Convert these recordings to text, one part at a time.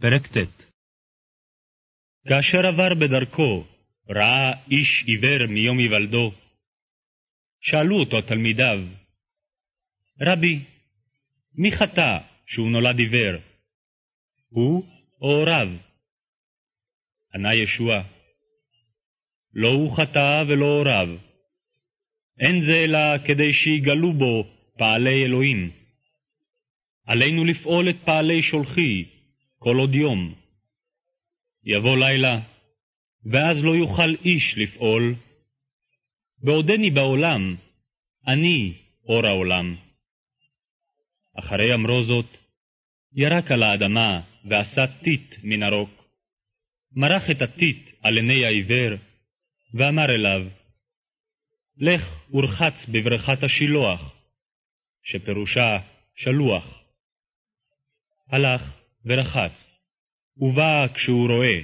פרק ט. כאשר עבר בדרכו, ראה איש עיוור מיום היוולדו. שאלו אותו תלמידיו, רבי, מי חטא שהוא נולד עיוור? הוא או הוריו? ענה ישוע, לא הוא חטא ולא הוריו. אין זה אלא כדי שיגלו בו פעלי אלוהים. עלינו לפעול את פעלי שולחי, כל עוד יום. יבוא לילה, ואז לא יוכל איש לפעול. בעודני בעולם, אני אור העולם. אחרי אמרו זאת, ירק על האדמה ועשה טיט מן הרוק. מרח את הטיט על עיני העיוור, ואמר אליו, לך ורחץ בברכת השילוח, שפירושה שלוח. הלך ורחץ, ובא כשהוא רואה.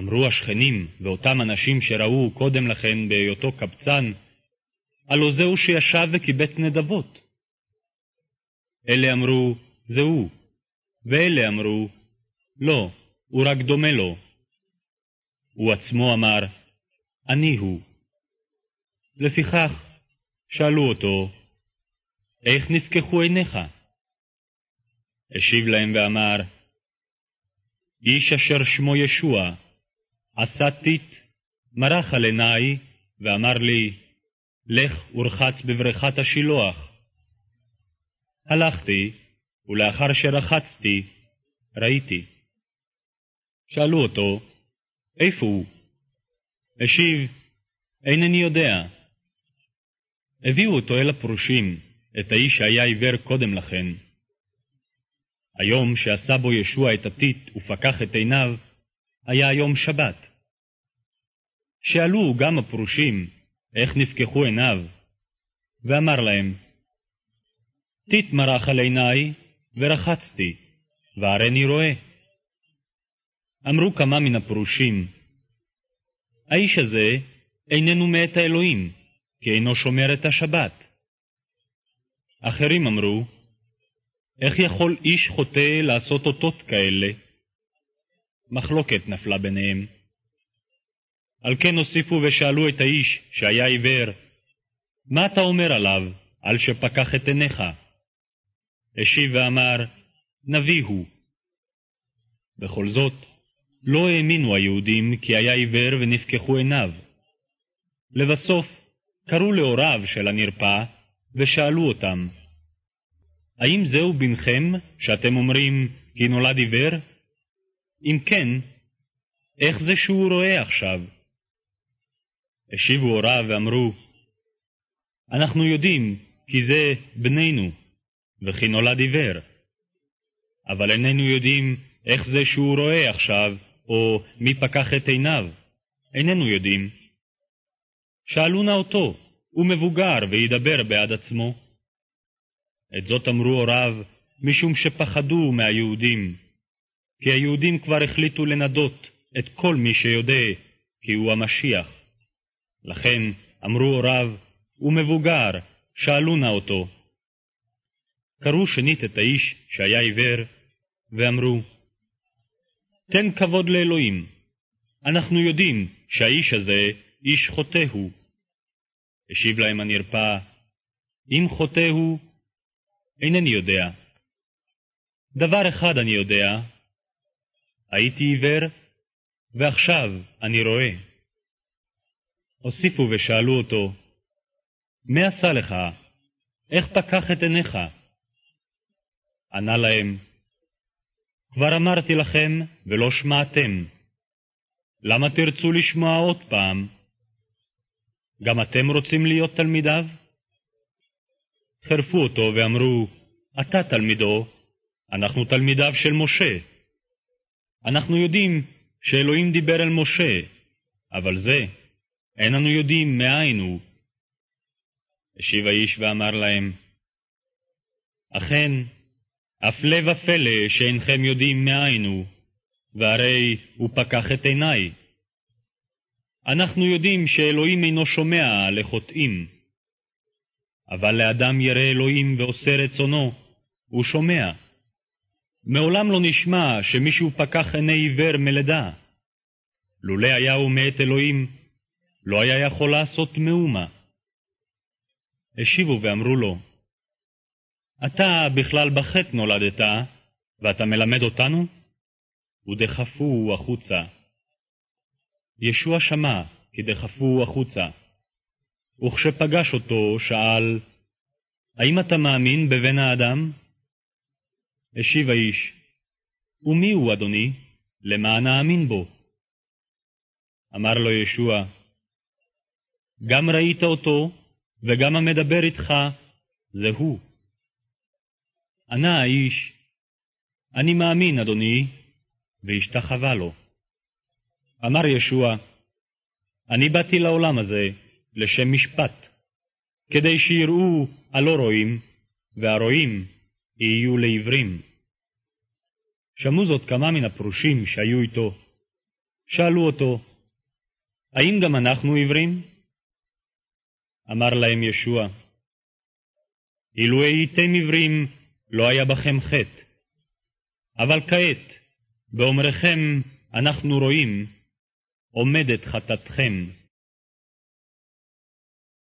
אמרו השכנים ואותם אנשים שראו קודם לכן בהיותו קבצן, הלא זהו שישב וקיבץ נדבות. אלה אמרו, זהו, ואלה אמרו, לא, הוא רק דומה לו. הוא עצמו אמר, אני הוא. לפיכך, שאלו אותו, איך נפקחו עיניך? השיב להם ואמר, איש אשר שמו ישוע, עשה טיט, מרח על עיניי, ואמר לי, לך ורחץ בברכת השילוח. הלכתי, ולאחר שרחצתי, ראיתי. שאלו אותו, איפה הוא? השיב, אינני יודע. הביאו אותו אל הפרושים, את האיש שהיה עיוור קודם לכן. היום שעשה בו ישוע את הטיט ופקח את עיניו, היה יום שבת. שאלו גם הפרושים איך נפקחו עיניו, ואמר להם, טיט מרח על עיניי, ורחצתי, והריני רואה. אמרו כמה מן הפרושים, האיש הזה איננו מאת האלוהים, כי אינו שומר את השבת. אחרים אמרו, איך יכול איש חוטא לעשות אותות כאלה? מחלוקת נפלה ביניהם. על כן הוסיפו ושאלו את האיש, שהיה עיוור, מה אתה אומר עליו, על שפקח את עיניך? השיב ואמר, נביא הוא. בכל זאת, לא האמינו היהודים כי היה עיוור ונפקחו עיניו. לבסוף, קראו להוריו של הנרפא, ושאלו אותם, האם זהו בנכם, שאתם אומרים כי נולד עיוור? אם כן, איך זה שהוא רואה עכשיו? השיבו הוריו ואמרו, אנחנו יודעים כי זה בנינו, וכי נולד עיוור. אבל איננו יודעים איך זה שהוא רואה עכשיו, או מי פקח את עיניו. איננו יודעים. שאלו נא אותו, הוא מבוגר וידבר בעד עצמו. את זאת אמרו הוריו, משום שפחדו מהיהודים, כי היהודים כבר החליטו לנדות את כל מי שיודע כי הוא המשיח. לכן אמרו הוריו, הוא מבוגר, שאלו נא אותו. קראו שנית את האיש שהיה עיוור, ואמרו, תן כבוד לאלוהים. אנחנו יודעים שהאיש הזה איש חוטא הוא. השיב להם הנרפא, אם חוטא הוא, אינני יודע. דבר אחד אני יודע, הייתי עיוור, ועכשיו אני רואה. הוסיפו ושאלו אותו, מי עשה לך? איך פקח את עיניך? ענה להם, כבר אמרתי לכם ולא שמעתם. למה תרצו לשמוע עוד פעם? גם אתם רוצים להיות תלמידיו? חרפו אותו ואמרו, אתה תלמידו, אנחנו תלמידיו של משה. אנחנו יודעים שאלוהים דיבר אל משה, אבל זה, אין אנו יודעים מאין הוא. השיב האיש ואמר להם, אכן, הפלא ופלא שאינכם יודעים מאין הוא, והרי הוא פקח את עיניי. אנחנו יודעים שאלוהים אינו שומע לחוטאים. אבל לאדם ירא אלוהים ועושה רצונו, הוא שומע. מעולם לא נשמע שמישהו פקח עיני עיוור מלידה. לולא היה הוא מאת אלוהים, לא היה יכול לעשות מאומה. השיבו ואמרו לו, אתה בכלל בחטא נולדת, ואתה מלמד אותנו? ודחפוהו החוצה. ישוע שמע כי דחפוהו החוצה, וכשפגש אותו, שאל, האם אתה מאמין בבן האדם? השיב האיש, ומי הוא, אדוני, למען האמין בו? אמר לו ישוע, גם ראית אותו, וגם המדבר איתך, זה הוא. ענה האיש, אני מאמין, אדוני, והשתחווה לו. אמר ישוע, אני באתי לעולם הזה לשם משפט, כדי שיראו הלא רואים, והרואים יהיו לעיוורים. שמעו זאת כמה מן הפרושים שהיו איתו. שאלו אותו, האם גם אנחנו עיוורים? אמר להם ישוע, אילו הייתם עיוורים, לא היה בכם חטא. אבל כעת, באומרכם אנחנו רואים, עומדת חטאתכם.